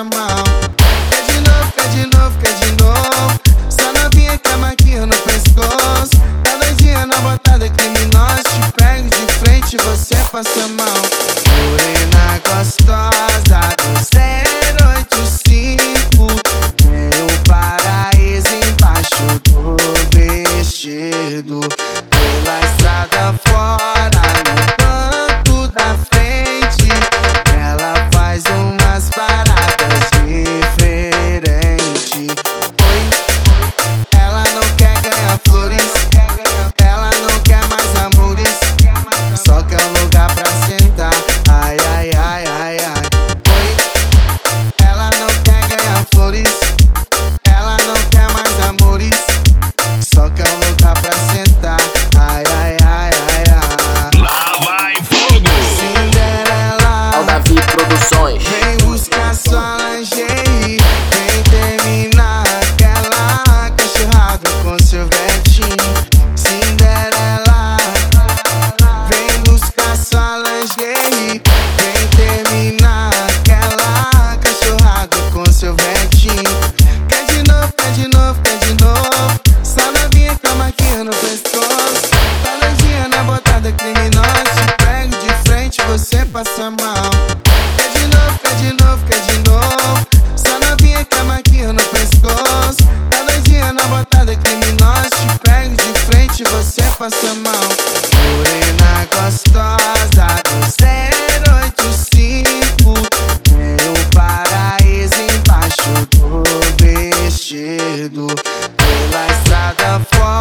passa mal. Quer de novo, quer de novo, quer de novo. Só novinha que é a maquia no pescoço. Tá doidinha na botada criminosa. Te pego de frente, você passa mal. passa mal. Quer de novo, quer de novo, quer de novo. Só novinha que a maquinha no pescoço. Tá doidinha na botada criminosa. Te pego de frente você passa mal. Morena gostosa do vestido. Pela estrada fora